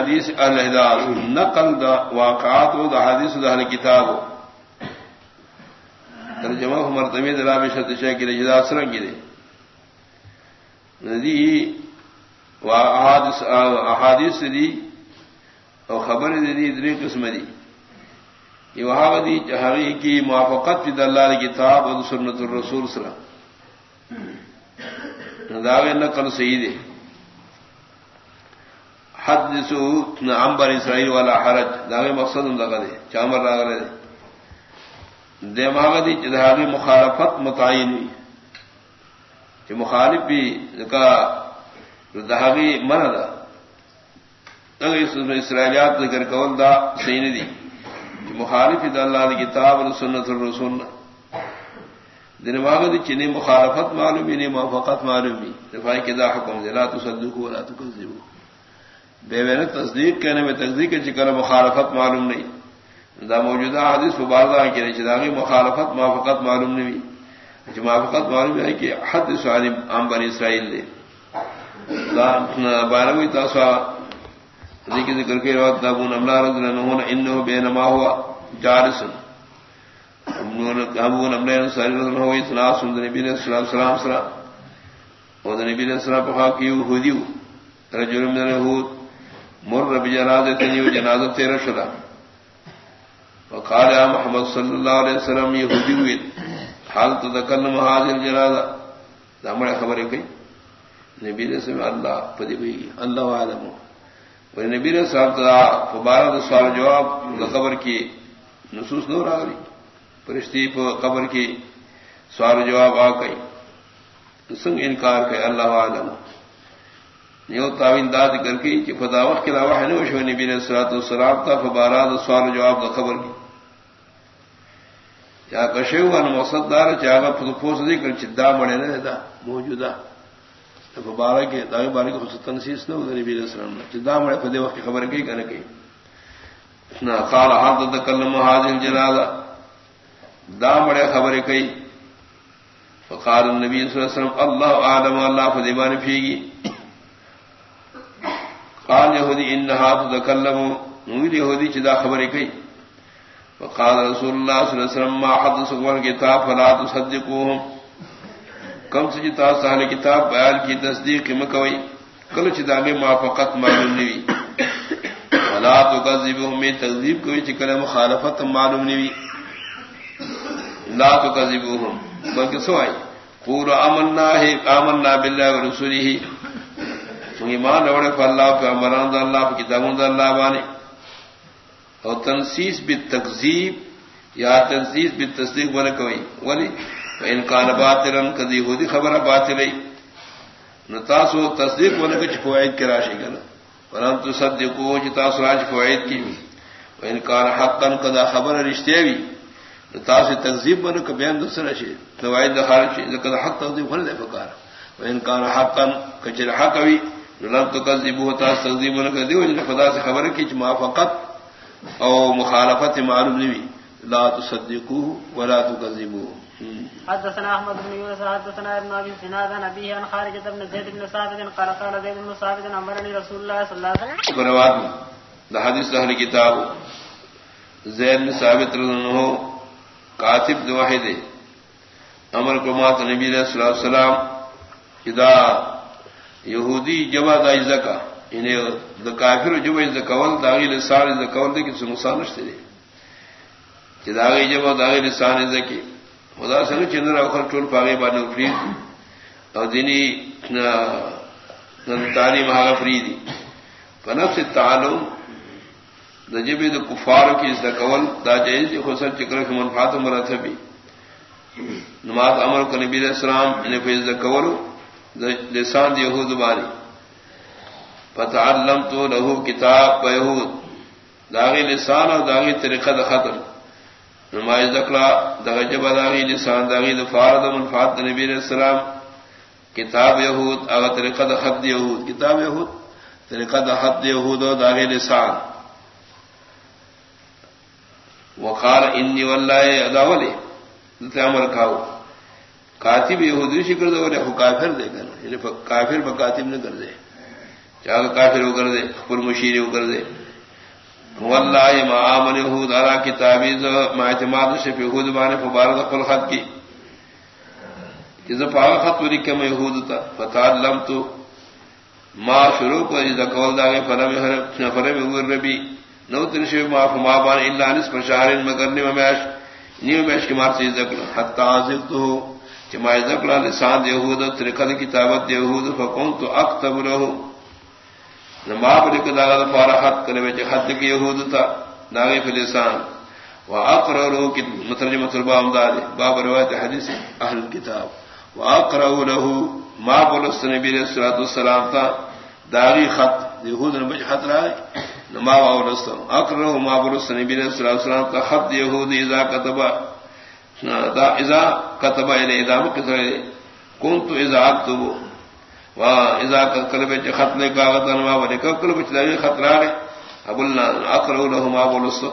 حدیث الحدار نقل دا واقعات و دا حدیث دا حل کتاب. ترجمہ مرتبی دلا میں شد شہ کی رجدا سرنگ دے. ندی و احادیث دی اور خبر دی دی دری قسم دی. یہ وہاں دی چہری ہاں کی موافقت فی دلال کتاب اور سنت الرسول سلام داغ نقل صحیح دے. حدثو عمبر اسرائیل والا حرج. داغے مقصد لگا دے. چامر راگ رہے دے. مہاگا ماغدی چدھاگی مخالفت متعین ہوئی. کہ مخالف بھی کا دہاگی من دا. داغی اسرائیلیات ذکر کول دا سین دی کہ مخالف دا اللہ دی کتاب سنت الرسول دن ماغدی چنی مخالفت معلومی نہیں موافقت معلومی دفاعی کے دا حکم دے. لا تصدقو ولا تکذبو بے وین تصدیق کہنے میں تصدیق کے چکر مخالفت معلوم نہیں۔ دا موجودہ حدیث مبارزہ کی نہیں چاہیے مخالفت موافقت معلوم نہیں۔ اچھا موافقت معلوم ہے کہ حد سوال عام بنی اسرائیل دے بارہویں تاسا ذکر ذکر کے وقت ابو نملا رضی اللہ عنہ انه بینما ہوا جارس ابو نملا رضی اللہ عنہ ہوئی سنا، سن نبی علیہ السلام، سلام سلام۔ اور نبی علیہ السلام پخا کیو ہودیو رجل من اليهود مر بجنازة جنازة تیرا شدا وقال يا محمد صلى الله عليه وسلم يهودي ويد حال تتكلم هذه الجنازة دامر خبر کئی۔ نبی نے اللہ پدی ہوئی، اللہ عالم۔ اور نبی نے صاحب تا فبارہ سوال جواب قبر کی نصوص نور آ گئی۔ فرشتی قبر کی سوال جواب آ گئی۔ سنگ انکار کہ اللہ عالم۔ نیو تاوین داد کر کے کہ خدا وقت کے علاوہ ہے نا وشو نبی نے سرات السلام تھا فبارات سوال جواب کا خبر کی۔ کیا کشے ہوا نا مقصد دار چاہا پھوس دی کر چدا بڑے نہ رہتا موجودہ۔ فبارہ کے داغ بارے کو تنسیس نہ ہوتا نبی علیہ السلام چدا بڑے خدے وقت کی خبر کی کہنے کی نہ قال حد تکلم هذه الجنازہ دا بڑے خبر کئی۔ فقال النبي صلی اللہ علیہ وسلم، اللہ عالم اللہ فدیبان فیگی۔ قال يهودي انها تتكلم نور يهودي چدا خبر کئی۔ وقال رسول الله صلى الله عليه وسلم، ما حدثكم الكتاب فلا تصدقوهم کم سے جتا سہل کتاب بیان کی تصدیق مکوئی، کل چدا میں موافقت معلوم نہیں ولا تكذبوهم میں تکذیب کوئی چکل مخالفت معلوم نہیں لا تكذبوهم بلکہ سوائی قولوا آمنا ہے آمنا بالله ورسوله ایمان روڑے کو اللہ پہ امران دا اللہ پہ کتابوں دا اللہ بانے۔ اور تنسیس بھی تقزیب یا تنسیس بھی تصدیق بنے کوئی، ولی انکان باطلن کدی ہودی خبر باطل نتاس و تصدیق بنے کچھ فوائد کے راشی گا نا۔ ورن تو صدقو چتاس راج فوائد کی بھی انکان حقا، کدا خبر رشتے بھی نتاس تقزیب بنے کو بیان دوسرا شی نوائد دخار شی کدا حق تقزیب بنے دے فکار انکان حقا کچھ حق بھی لم تكذبوا تستكذبون كذبوا ان خدا سے خبر کی موافقت او مخالفت معلوم نہیں لا تصدقوا ولا تكذبوا حدثنا احمد بن يونس حدثنا ابن ابي سناد عن ابي عن خارج بن زيد بن ثابت قال قال زيد بن ثابت امرني رسول الله صلى الله عليه وسلم. ده كتاب زيد بن ثابت رضي الله عنه كاتب دو واحد امر کو مات نبی علیہ وسلم اذا یہودی جمع دا زکا انہیں دا کافر جمع زکاول داغی لسان زکاول دے کسی نقصان نشتے دے کہ داغی جمع داغی لسان زکی خدا سنو چندر اخر ٹول پاگے بانے فرید اور دینی تعلیم آگا فریدی فنفس تعلم دا جبی دا کفارو کی زکاول دا جائز دی. خسر چکر کی منفات مرتبی نماز عمر کو نبی علیہ السلام انہیں فیض زکاولو لسان یہود باری فتعلم تو لہو کتاب یہود داغی لسان اور داغی طریقہ ختم نمائز دکلا دغجب داغی لسان، داغی دفارد منفات نبی علیہ السلام۔ کتاب یہود اگر طریقہ خط یہود۔ کتاب یہود، طریقہ خط یہود و داغی لسان۔ وقال انی واللہ اداولی عمر کھاؤ۔ کاتب یہودی شکر دے والے کافر دے کر یعنی کافر بکاتب نہ کر دے۔ چاہ کافر ہو کر دے پر مشیر ہو کر دے۔ واللہ ما آمن یہود علا کتابیز ما اعتماد شف یہود بانے فبارد قل خط کی۔ جزا پاک خط ولی کم یہود تا۔ فتعلم تو ما شروع کو جزا قول داگے فرم فرم ربی۔ نو ترشی ما فما بان اللہ نس پر شہرین مگر نیو میش نیو میش کی مار سے ذکر حتی آزل تو چما ذکر لسان یہود ترکت کتابت یہود فکنت اکتب رہو نما پر کدا پارا حد کرے وچ حد کی یہود تھا ناگے فلسان واقرروا کی مترجمہ تربا امداد باب روایت حدیث اہل کتاب۔ واقرروا له ما بولس نبی علیہ الصلوۃ والسلام تھا داغی خط، یہود نے بج خط رہا نما واولس اقرروا ما بولس نبی علیہ الصلوۃ والسلام کا خط یہود اذا كتب دا اذا كتب الى یعنی اذا كتب كنت یعنی اذا اكتب خط نے کاغذ انوا خطرہ ابو اللہ اکرو لہما بولس